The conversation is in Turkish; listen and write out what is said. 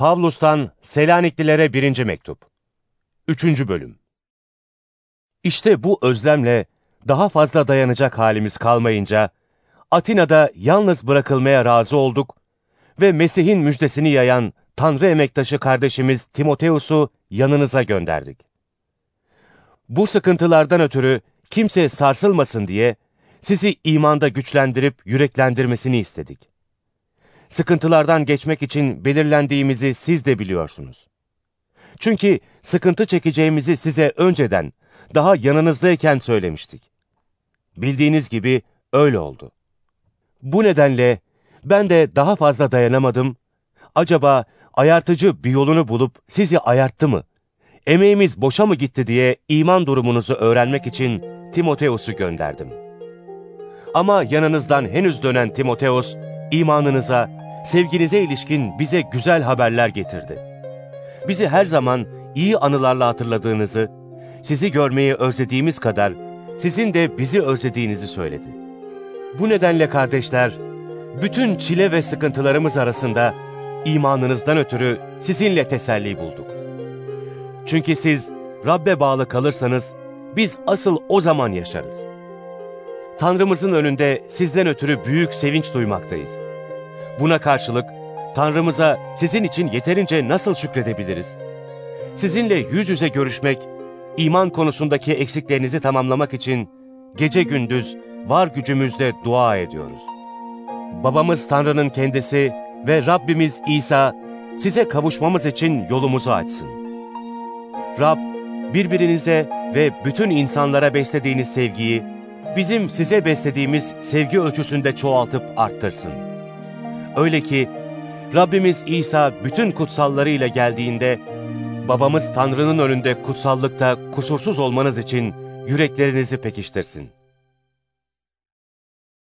Pavlus'tan Selaniklilere birinci mektup. Üçüncü bölüm. İşte bu özlemle daha fazla dayanacak halimiz kalmayınca, Atina'da yalnız bırakılmaya razı olduk ve Mesih'in müjdesini yayan Tanrı emektaşı kardeşimiz Timoteus'u yanınıza gönderdik. Bu sıkıntılardan ötürü kimse sarsılmasın diye sizi imanda güçlendirip yüreklendirmesini istedik. Sıkıntılardan geçmek için belirlendiğimizi siz de biliyorsunuz. Çünkü sıkıntı çekeceğimizi size önceden, daha yanınızdayken söylemiştik. Bildiğiniz gibi öyle oldu. Bu nedenle ben de daha fazla dayanamadım. Acaba ayartıcı bir yolunu bulup sizi ayarttı mı? Emeğimiz boşa mı gitti diye iman durumunuzu öğrenmek için Timoteus'u gönderdim. Ama yanınızdan henüz dönen Timoteus, imanınıza, sevginize ilişkin bize güzel haberler getirdi. Bizi her zaman iyi anılarla hatırladığınızı, sizi görmeyi özlediğimiz kadar sizin de bizi özlediğinizi söyledi. Bu nedenle kardeşler, bütün çile ve sıkıntılarımız arasında imanınızdan ötürü sizinle teselli bulduk. Çünkü siz Rabbe bağlı kalırsanız biz asıl o zaman yaşarız. Tanrımızın önünde sizden ötürü büyük sevinç duymaktayız. Buna karşılık Tanrımıza sizin için yeterince nasıl şükredebiliriz? Sizinle yüz yüze görüşmek, iman konusundaki eksiklerinizi tamamlamak için gece gündüz var gücümüzle dua ediyoruz. Babamız Tanrı'nın kendisi ve Rabbimiz İsa size kavuşmamız için yolumuzu açsın. Rab, birbirinize ve bütün insanlara beslediğiniz sevgiyi, bizim size beslediğimiz sevgi ölçüsünde çoğaltıp arttırsın. Öyle ki, Rabbimiz İsa bütün kutsallarıyla geldiğinde, babamız Tanrı'nın önünde kutsallıkta kusursuz olmanız için yüreklerinizi pekiştirsin.